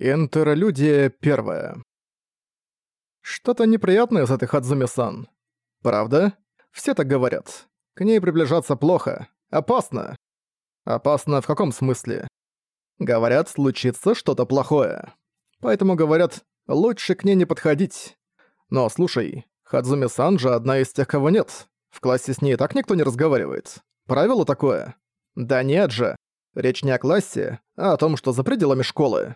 Интерлюдия первая. Что-то неприятное с этой Хадзуми-сан. Правда? Все так говорят. К ней приближаться плохо. Опасно. Опасно в каком смысле? Говорят, случится что-то плохое. Поэтому говорят, лучше к ней не подходить. Но слушай, Хадзуми-сан же одна из тех, кого нет. В классе с ней так никто не разговаривает. Правило такое. Да нет же. Речь не о классе, а о том, что за пределами школы.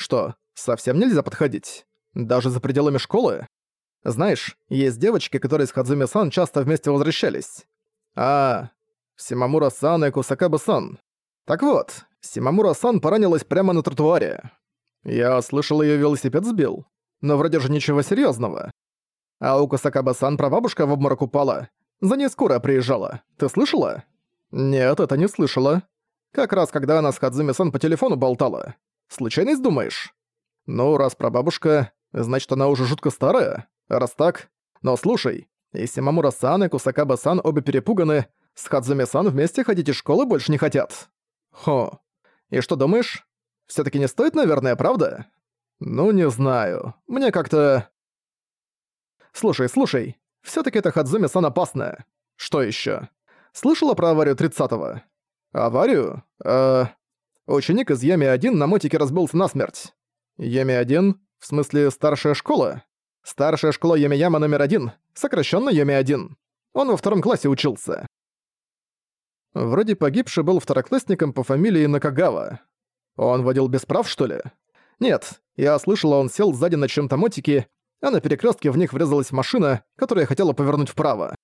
Что, совсем нельзя подходить? Даже за пределами школы? Знаешь, есть девочки, которые с Хадзуми-сан часто вместе возвращались. А, Симамура-сан и Кусакаба-сан. Так вот, Симамура-сан поранилась прямо на тротуаре. Я слышал, её велосипед сбил. Но вроде же ничего серьёзного. А у Кусакаба-сан прабабушка в обморок упала. За ней скоро приезжала. Ты слышала? Нет, это не слышала. Как раз когда она с Хадзуми-сан по телефону болтала. Случайность думаешь? Ну, раз прабабушка, значит, она уже жутко старая. Раз так... Но слушай, если Мамура-сан и Кусакаба-сан обе перепуганы, с Хадзуми-сан вместе ходить из школы больше не хотят. Хо. И что думаешь? все таки не стоит, наверное, правда? Ну, не знаю. Мне как-то... Слушай, слушай. все таки это Хадзуми-сан опасная. Что еще? Слышала про аварию 30-го? Аварию? Э... Ученик из Ями-1 на мотике разбился насмерть. Ями-1? В смысле, старшая школа? Старшая школа Ями-Яма номер один, сокращенно Ями-1. Он во втором классе учился. Вроде погибший был второклассником по фамилии Накагава. Он водил без прав, что ли? Нет, я слышала, он сел сзади на чем-то мотике, а на перекрестке в них врезалась машина, которая хотела повернуть вправо.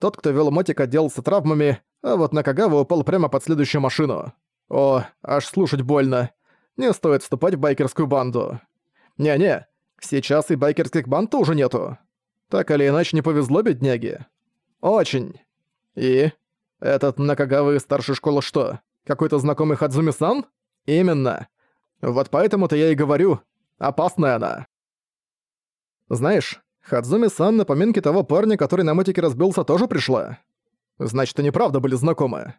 Тот, кто вел мотик, отделался травмами, а вот Накагава упал прямо под следующую машину. О, аж слушать больно. Не стоит вступать в байкерскую банду. Не-не, сейчас и байкерских банд тоже нету. Так или иначе не повезло бедняге. Очень. И? Этот Накагава из старшей школы что, какой-то знакомый Хадзуми-сан? Именно. Вот поэтому-то я и говорю, опасная она. Знаешь, Хадзуми-сан на поминки того парня, который на мотике разбился, тоже пришла. Значит, они правда были знакомы.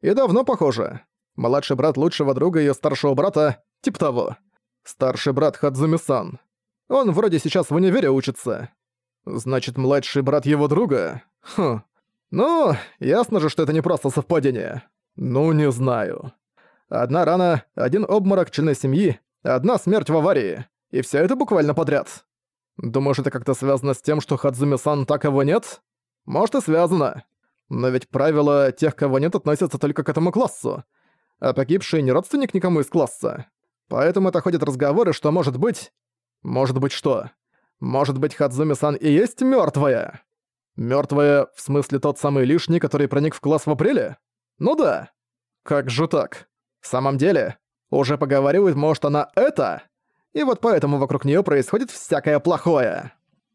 И давно, похоже. Младший брат лучшего друга её старшего брата, типа того. Старший брат Хадзуми-сан. Он вроде сейчас в универе учится. Значит, младший брат его друга? Хм. Ну, ясно же, что это не просто совпадение. Ну, не знаю. Одна рана, один обморок члены семьи, одна смерть в аварии. И всё это буквально подряд. Думаешь, это как-то связано с тем, что Хадзуми-сан так его нет? Может и связано. Но ведь правила тех, кого нет, относятся только к этому классу а погибший не родственник никому из класса. Поэтому это ходят разговоры, что может быть... Может быть что? Может быть Хадзуми-сан и есть мёртвая? Мёртвая, в смысле тот самый лишний, который проник в класс в апреле? Ну да. Как же так? В самом деле, уже поговаривают, может она это? И вот поэтому вокруг неё происходит всякое плохое.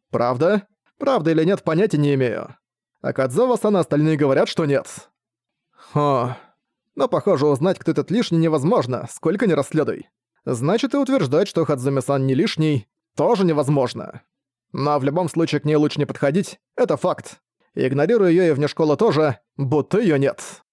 Правда? Правда или нет, понятия не имею. А Кадзава-сан остальные говорят, что нет. Хо... Но, похоже, узнать, кто этот лишний, невозможно, сколько ни расследуй. Значит, и утверждать, что Хадзуми-сан не лишний, тоже невозможно. Но в любом случае к ней лучше не подходить, это факт. Игнорируя её и вне школы тоже, будто её нет.